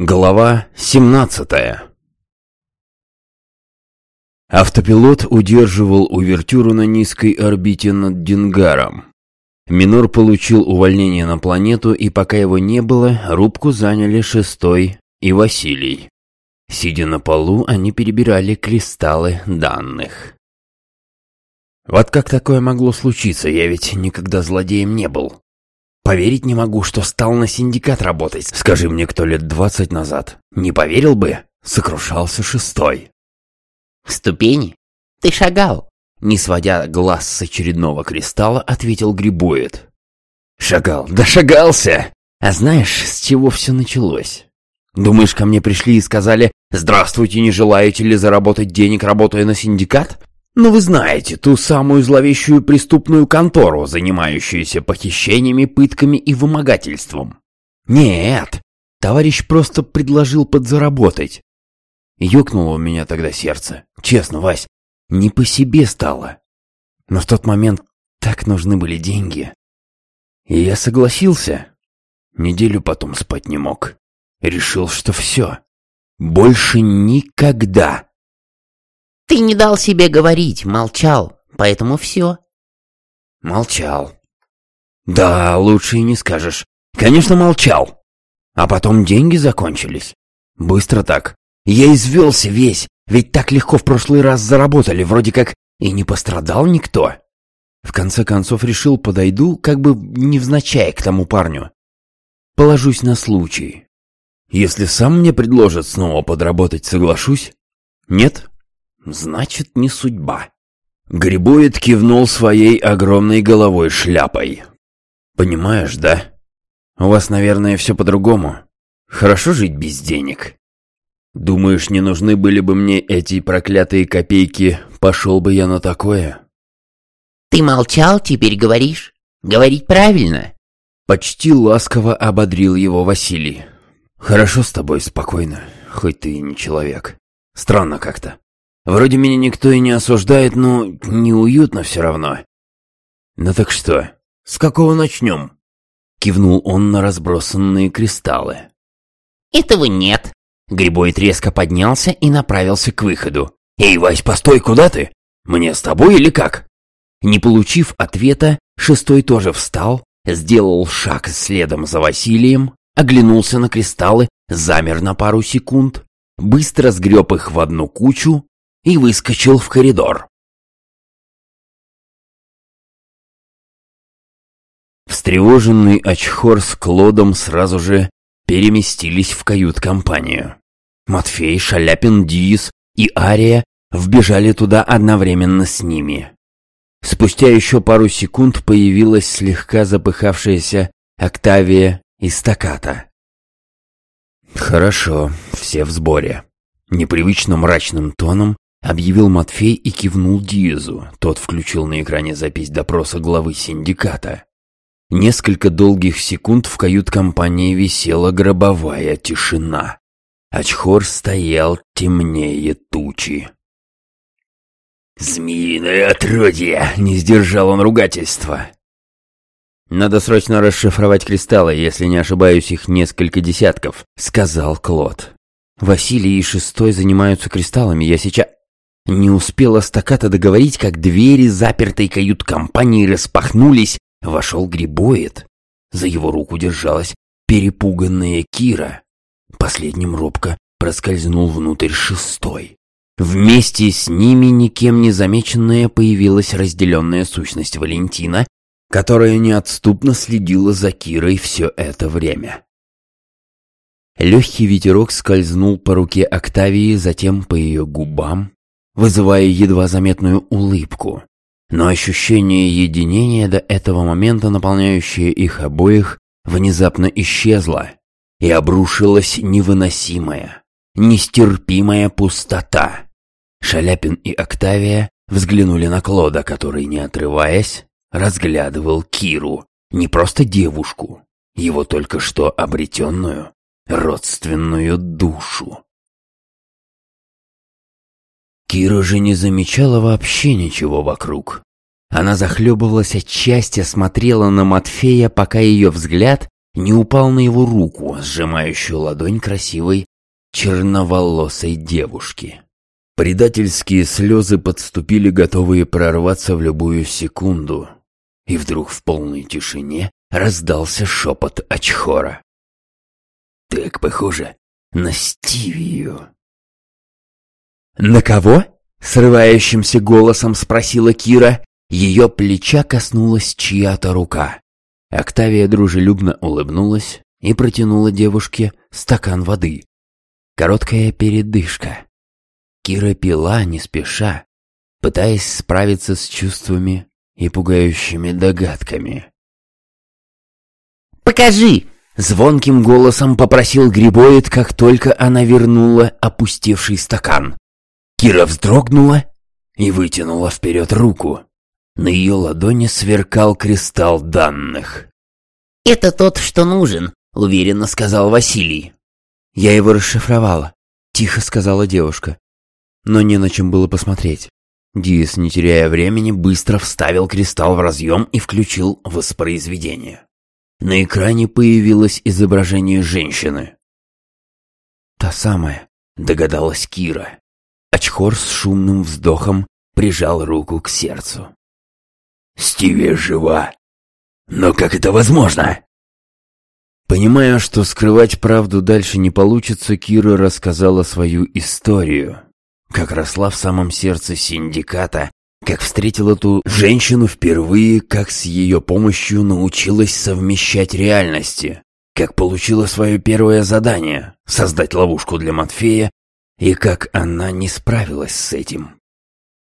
Глава 17 Автопилот удерживал увертюру на низкой орбите над Дингаром. Минор получил увольнение на планету, и пока его не было, рубку заняли Шестой и Василий. Сидя на полу, они перебирали кристаллы данных. Вот как такое могло случиться, я ведь никогда злодеем не был. Поверить не могу, что стал на синдикат работать. Скажи мне, кто лет двадцать назад. Не поверил бы? Сокрушался шестой. Ступени? Ты шагал. Не сводя глаз с очередного кристалла, ответил Грибоид. Шагал, да шагался! А знаешь, с чего все началось? Думаешь, ко мне пришли и сказали «Здравствуйте, не желаете ли заработать денег, работая на синдикат?» Ну, вы знаете, ту самую зловещую преступную контору, занимающуюся похищениями, пытками и вымогательством. Нет, товарищ просто предложил подзаработать. Ёкнуло у меня тогда сердце. Честно, Вась, не по себе стало. Но в тот момент так нужны были деньги. И я согласился. Неделю потом спать не мог. Решил, что все. Больше никогда. Ты не дал себе говорить, молчал, поэтому все. Молчал. Да, лучше и не скажешь. Конечно, молчал. А потом деньги закончились. Быстро так. Я извелся весь, ведь так легко в прошлый раз заработали, вроде как и не пострадал никто. В конце концов решил, подойду, как бы невзначай к тому парню. Положусь на случай. Если сам мне предложат снова подработать, соглашусь? Нет? Значит, не судьба. Грибоид кивнул своей огромной головой шляпой. Понимаешь, да? У вас, наверное, все по-другому. Хорошо жить без денег. Думаешь, не нужны были бы мне эти проклятые копейки, пошел бы я на такое? Ты молчал, теперь говоришь. Говорить правильно. Почти ласково ободрил его Василий. Хорошо с тобой, спокойно, хоть ты и не человек. Странно как-то. Вроде меня никто и не осуждает, но неуютно все равно. Ну так что, с какого начнем? Кивнул он на разбросанные кристаллы. Этого нет. Грибоид резко поднялся и направился к выходу. «Эй, Вась, постой, куда ты? Мне с тобой или как?» Не получив ответа, шестой тоже встал, сделал шаг следом за Василием, оглянулся на кристаллы, замер на пару секунд, быстро сгреб их в одну кучу и выскочил в коридор. Встревоженный Очхор с Клодом сразу же переместились в кают-компанию. Матфей, Шаляпин, Диис и Ария вбежали туда одновременно с ними. Спустя еще пару секунд появилась слегка запыхавшаяся Октавия и Стаката. «Хорошо, все в сборе». Непривычно мрачным тоном Объявил Матфей и кивнул Диезу. Тот включил на экране запись допроса главы синдиката. Несколько долгих секунд в кают-компании висела гробовая тишина. Ачхор стоял темнее тучи. «Змеиное отродье!» — не сдержал он ругательства. «Надо срочно расшифровать кристаллы, если не ошибаюсь, их несколько десятков», — сказал Клод. «Василий и Шестой занимаются кристаллами, я сейчас...» Не успела стаката договорить, как двери запертой кают-компании распахнулись, вошел Грибоид. За его руку держалась перепуганная Кира. Последним робко проскользнул внутрь шестой. Вместе с ними никем не замеченная появилась разделенная сущность Валентина, которая неотступно следила за Кирой все это время. Легкий ветерок скользнул по руке Октавии, затем по ее губам, вызывая едва заметную улыбку. Но ощущение единения до этого момента, наполняющее их обоих, внезапно исчезло, и обрушилась невыносимая, нестерпимая пустота. Шаляпин и Октавия взглянули на Клода, который, не отрываясь, разглядывал Киру, не просто девушку, его только что обретенную родственную душу. Кира же не замечала вообще ничего вокруг. Она захлебывалась от счастья, смотрела на Матфея, пока ее взгляд не упал на его руку, сжимающую ладонь красивой черноволосой девушки. Предательские слезы подступили, готовые прорваться в любую секунду. И вдруг в полной тишине раздался шепот Ачхора. «Так похоже на Стивию». «На кого?» — срывающимся голосом спросила Кира. Ее плеча коснулась чья-то рука. Октавия дружелюбно улыбнулась и протянула девушке стакан воды. Короткая передышка. Кира пила не спеша, пытаясь справиться с чувствами и пугающими догадками. «Покажи!» — звонким голосом попросил Грибоид, как только она вернула опустевший стакан. Кира вздрогнула и вытянула вперед руку. На ее ладони сверкал кристалл данных. «Это тот, что нужен», — уверенно сказал Василий. «Я его расшифровала», — тихо сказала девушка но не на чем было посмотреть. Диас, не теряя времени, быстро вставил кристалл в разъем и включил воспроизведение. На экране появилось изображение женщины. «Та самая», — догадалась Кира. Очхор с шумным вздохом прижал руку к сердцу. «Стиви жива! Но как это возможно?» Понимая, что скрывать правду дальше не получится, Кира рассказала свою историю как росла в самом сердце синдиката, как встретила ту женщину впервые, как с ее помощью научилась совмещать реальности, как получила свое первое задание — создать ловушку для Матфея, и как она не справилась с этим.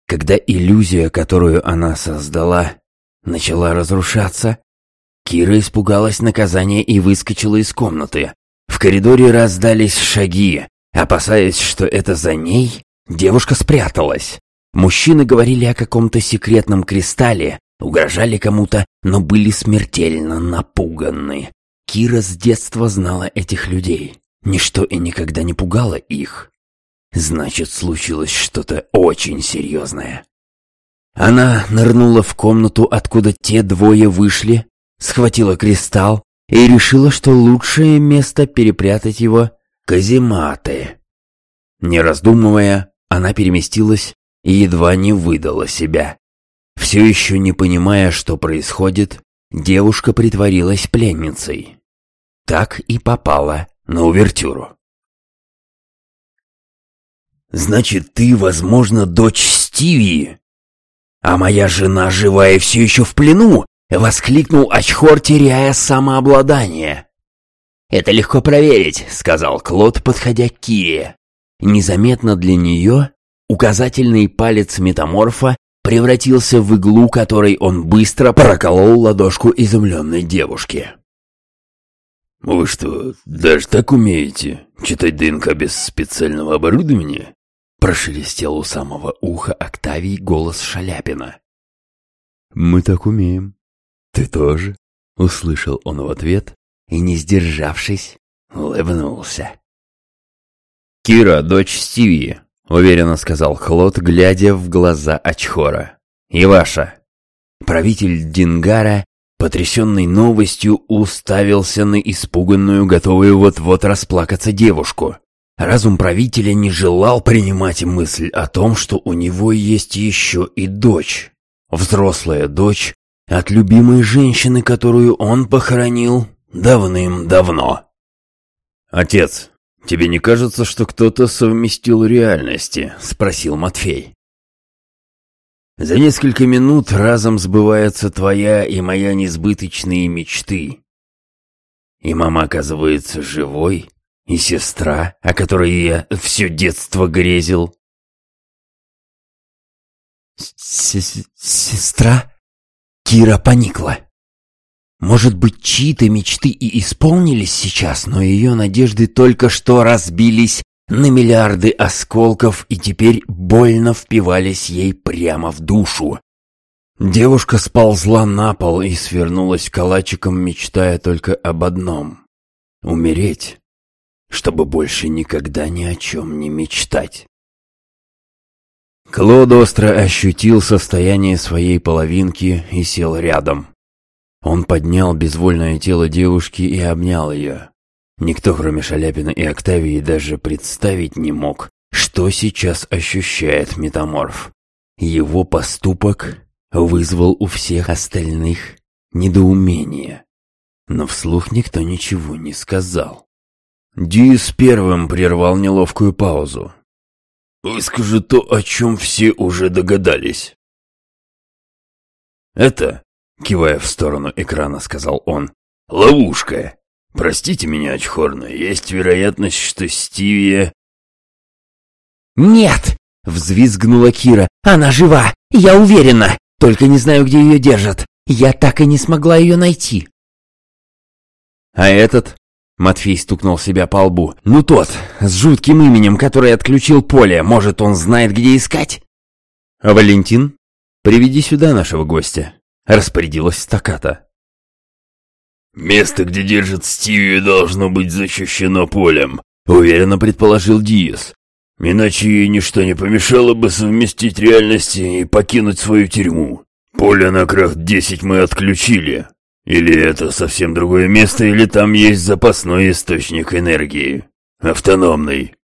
Когда иллюзия, которую она создала, начала разрушаться, Кира испугалась наказания и выскочила из комнаты. В коридоре раздались шаги, опасаясь, что это за ней Девушка спряталась. Мужчины говорили о каком-то секретном кристалле, угрожали кому-то, но были смертельно напуганы. Кира с детства знала этих людей. Ничто и никогда не пугало их. Значит, случилось что-то очень серьезное. Она нырнула в комнату, откуда те двое вышли, схватила кристалл и решила, что лучшее место перепрятать его — казематы. Не раздумывая, она переместилась и едва не выдала себя. Все еще не понимая, что происходит, девушка притворилась пленницей. Так и попала на увертюру. «Значит, ты, возможно, дочь Стивии? А моя жена жива и все еще в плену!» — воскликнул Ачхор, теряя самообладание. «Это легко проверить», — сказал Клод, подходя к Кире. Незаметно для нее указательный палец метаморфа превратился в иглу, которой он быстро проколол ладошку изумленной девушки. «Вы что, даже так умеете? Читать ДНК без специального оборудования?» Прошелестел у самого уха Октавий голос Шаляпина. «Мы так умеем. Ты тоже?» Услышал он в ответ и, не сдержавшись, улыбнулся. «Кира, дочь Стиви», — уверенно сказал Хлод, глядя в глаза Ачхора. «И ваша». Правитель Дингара, потрясенный новостью, уставился на испуганную, готовую вот-вот расплакаться девушку. Разум правителя не желал принимать мысль о том, что у него есть еще и дочь. Взрослая дочь от любимой женщины, которую он похоронил давным-давно. «Отец, «Тебе не кажется, что кто-то совместил реальности?» — спросил Матфей. «За несколько минут разом сбывается твоя и моя несбыточные мечты. И мама оказывается живой, и сестра, о которой я все детство грезил». «Сестра?» Кира поникла. Может быть, чьи-то мечты и исполнились сейчас, но ее надежды только что разбились на миллиарды осколков и теперь больно впивались ей прямо в душу. Девушка сползла на пол и свернулась калачиком, мечтая только об одном — умереть, чтобы больше никогда ни о чем не мечтать. Клод остро ощутил состояние своей половинки и сел рядом. Он поднял безвольное тело девушки и обнял ее. Никто, кроме Шаляпина и Октавии, даже представить не мог, что сейчас ощущает метаморф. Его поступок вызвал у всех остальных недоумение. Но вслух никто ничего не сказал. Диис первым прервал неловкую паузу. «Выскажи то, о чем все уже догадались». «Это Кивая в сторону экрана, сказал он. «Ловушка! Простите меня, Очхорна, есть вероятность, что Стивия...» «Нет!» — взвизгнула Кира. «Она жива! Я уверена! Только не знаю, где ее держат. Я так и не смогла ее найти!» «А этот?» — Матфей стукнул себя по лбу. «Ну тот, с жутким именем, который отключил поле. Может, он знает, где искать?» «А Валентин? Приведи сюда нашего гостя» распорядилась стаката. «Место, где держит Стивию, должно быть защищено полем», — уверенно предположил Диас. «Иначе ей ничто не помешало бы совместить реальности и покинуть свою тюрьму. Поле на крах 10 мы отключили. Или это совсем другое место, или там есть запасной источник энергии. Автономный».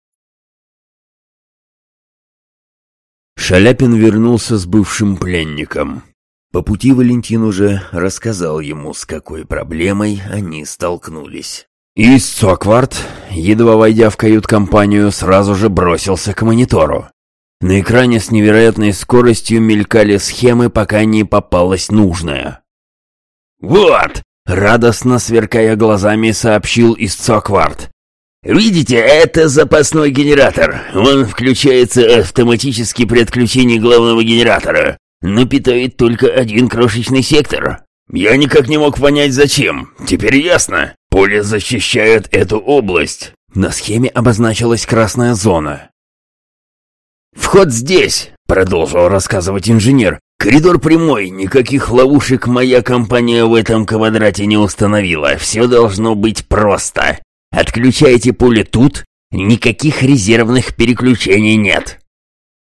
Шаляпин вернулся с бывшим пленником. По пути Валентин уже рассказал ему, с какой проблемой они столкнулись. И Соквард, едва войдя в кают-компанию, сразу же бросился к монитору. На экране с невероятной скоростью мелькали схемы, пока не попалась нужная. «Вот!» — радостно сверкая глазами, сообщил Исцоквард. «Видите, это запасной генератор. Он включается автоматически при отключении главного генератора но питает только один крошечный сектор. Я никак не мог понять, зачем. Теперь ясно. Поле защищает эту область. На схеме обозначилась красная зона. «Вход здесь», — продолжил рассказывать инженер. «Коридор прямой, никаких ловушек моя компания в этом квадрате не установила. Все должно быть просто. Отключайте пули тут, никаких резервных переключений нет».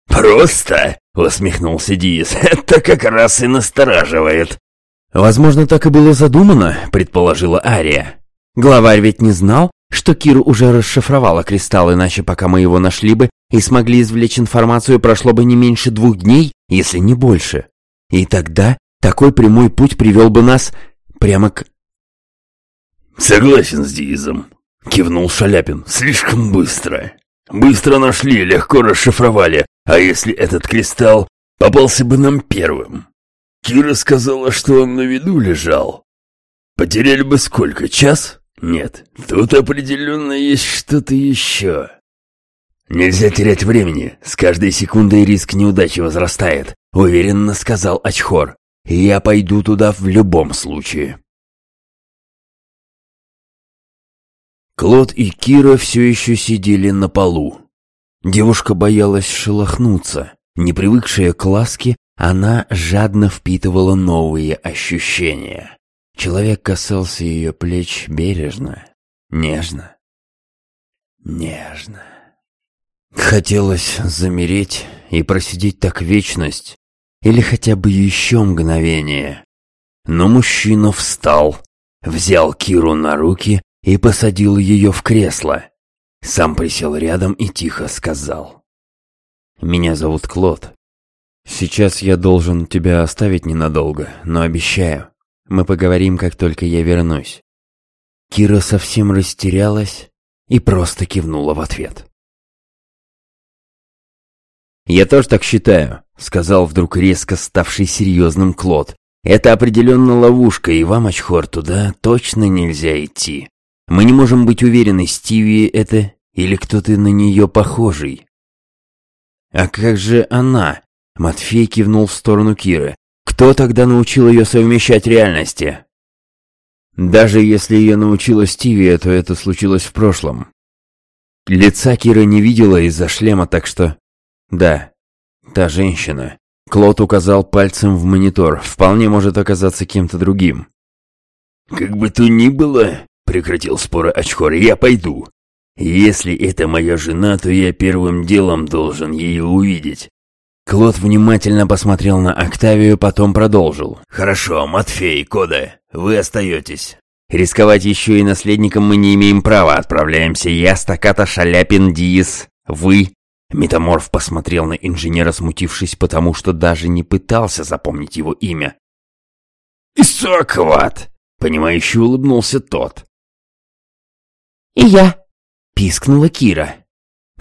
«Просто?» — усмехнулся Диас. «Это как раз и настораживает». «Возможно, так и было задумано», — предположила Ария. «Главарь ведь не знал, что Киру уже расшифровала кристалл, иначе пока мы его нашли бы и смогли извлечь информацию, прошло бы не меньше двух дней, если не больше. И тогда такой прямой путь привел бы нас прямо к...» «Согласен с Диизом», — кивнул Шаляпин. «Слишком быстро. Быстро нашли, легко расшифровали. А если этот кристалл попался бы нам первым? Кира сказала, что он на виду лежал. Потеряли бы сколько, час? Нет, тут определенно есть что-то еще. Нельзя терять времени, с каждой секундой риск неудачи возрастает, уверенно сказал Ачхор. Я пойду туда в любом случае. Клод и Кира все еще сидели на полу. Девушка боялась шелохнуться. Не привыкшая к ласке, она жадно впитывала новые ощущения. Человек касался ее плеч бережно, нежно. Нежно. Хотелось замереть и просидеть так вечность, или хотя бы еще мгновение. Но мужчина встал, взял Киру на руки и посадил ее в кресло. Сам присел рядом и тихо сказал. «Меня зовут Клод. Сейчас я должен тебя оставить ненадолго, но обещаю, мы поговорим, как только я вернусь». Кира совсем растерялась и просто кивнула в ответ. «Я тоже так считаю», — сказал вдруг резко ставший серьезным Клод. «Это определенно ловушка, и вам, Ачхор, туда точно нельзя идти. Мы не можем быть уверены, Стиви это или кто-то на нее похожий. А как же она? Матфей кивнул в сторону Киры. Кто тогда научил ее совмещать реальности? Даже если ее научила Стиви, то это случилось в прошлом. Лица Кира не видела из-за шлема, так что... Да, та женщина. Клод указал пальцем в монитор. Вполне может оказаться кем-то другим. «Как бы то ни было, Прекратил споры Ачхор. «Я пойду. Если это моя жена, то я первым делом должен ее увидеть». Клод внимательно посмотрел на Октавию, потом продолжил. «Хорошо, Матфей, Кода, вы остаетесь. Рисковать еще и наследником мы не имеем права. Отправляемся я, Стаката, Шаляпин, Диис, вы. Метаморф посмотрел на инженера, смутившись, потому что даже не пытался запомнить его имя. «Исуакват!» — понимающе улыбнулся тот. «И я!» — пискнула Кира.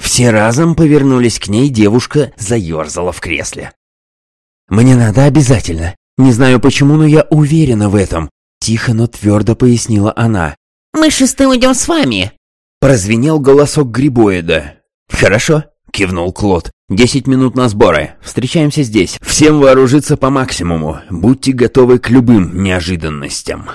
Все разом повернулись к ней, девушка заерзала в кресле. «Мне надо обязательно. Не знаю почему, но я уверена в этом», — тихо, но твердо пояснила она. «Мы шестым идем с вами», — прозвенел голосок Грибоида. «Хорошо», — кивнул Клод. «Десять минут на сборы. Встречаемся здесь. Всем вооружиться по максимуму. Будьте готовы к любым неожиданностям».